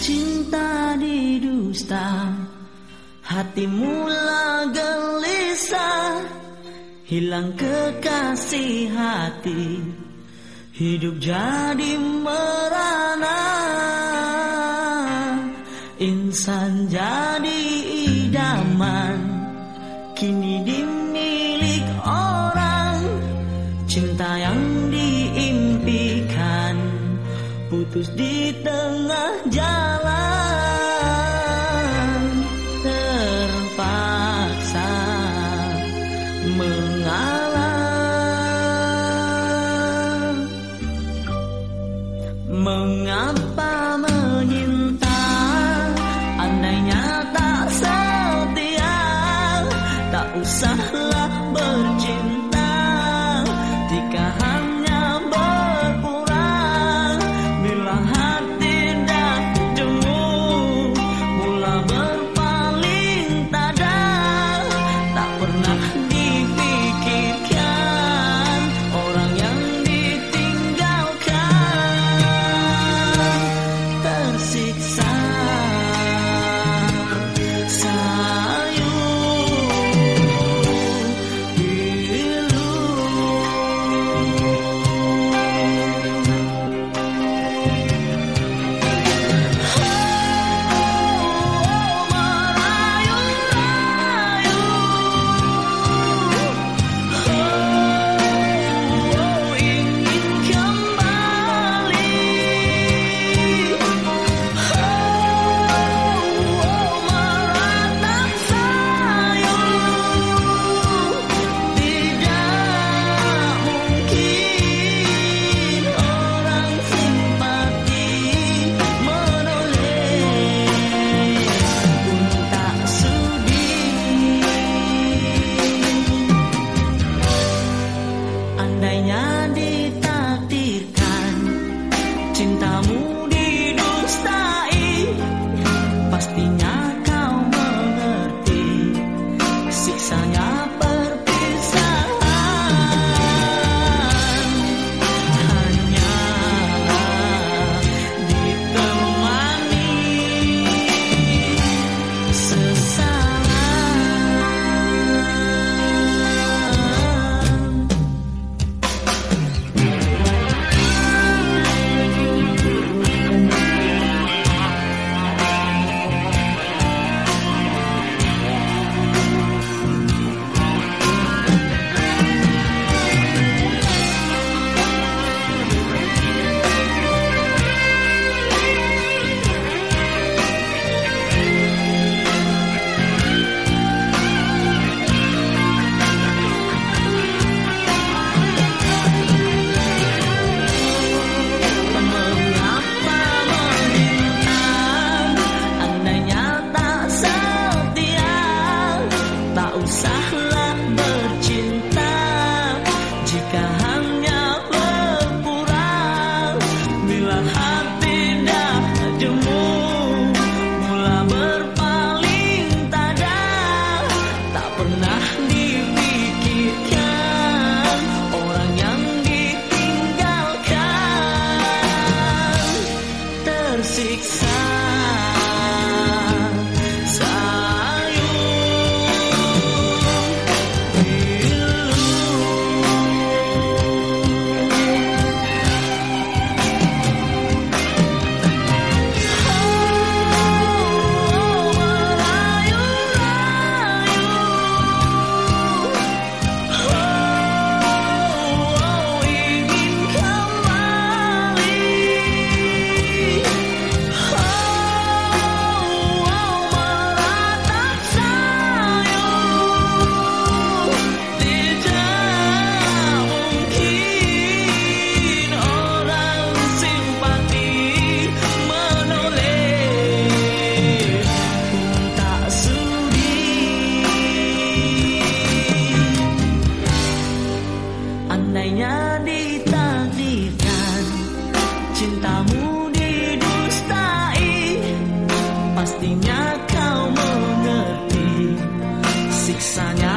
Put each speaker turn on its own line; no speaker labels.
cinta di dusta, Hatimu lah gelisah Hilang kekasih hati Hidup jadi merana. Insan jadi idaman Kini dimilik orang Cinta putus di tengah jalan terpaksa mengalah. Mengapa cintamu didustai. Pastinya kau mengerti siksanya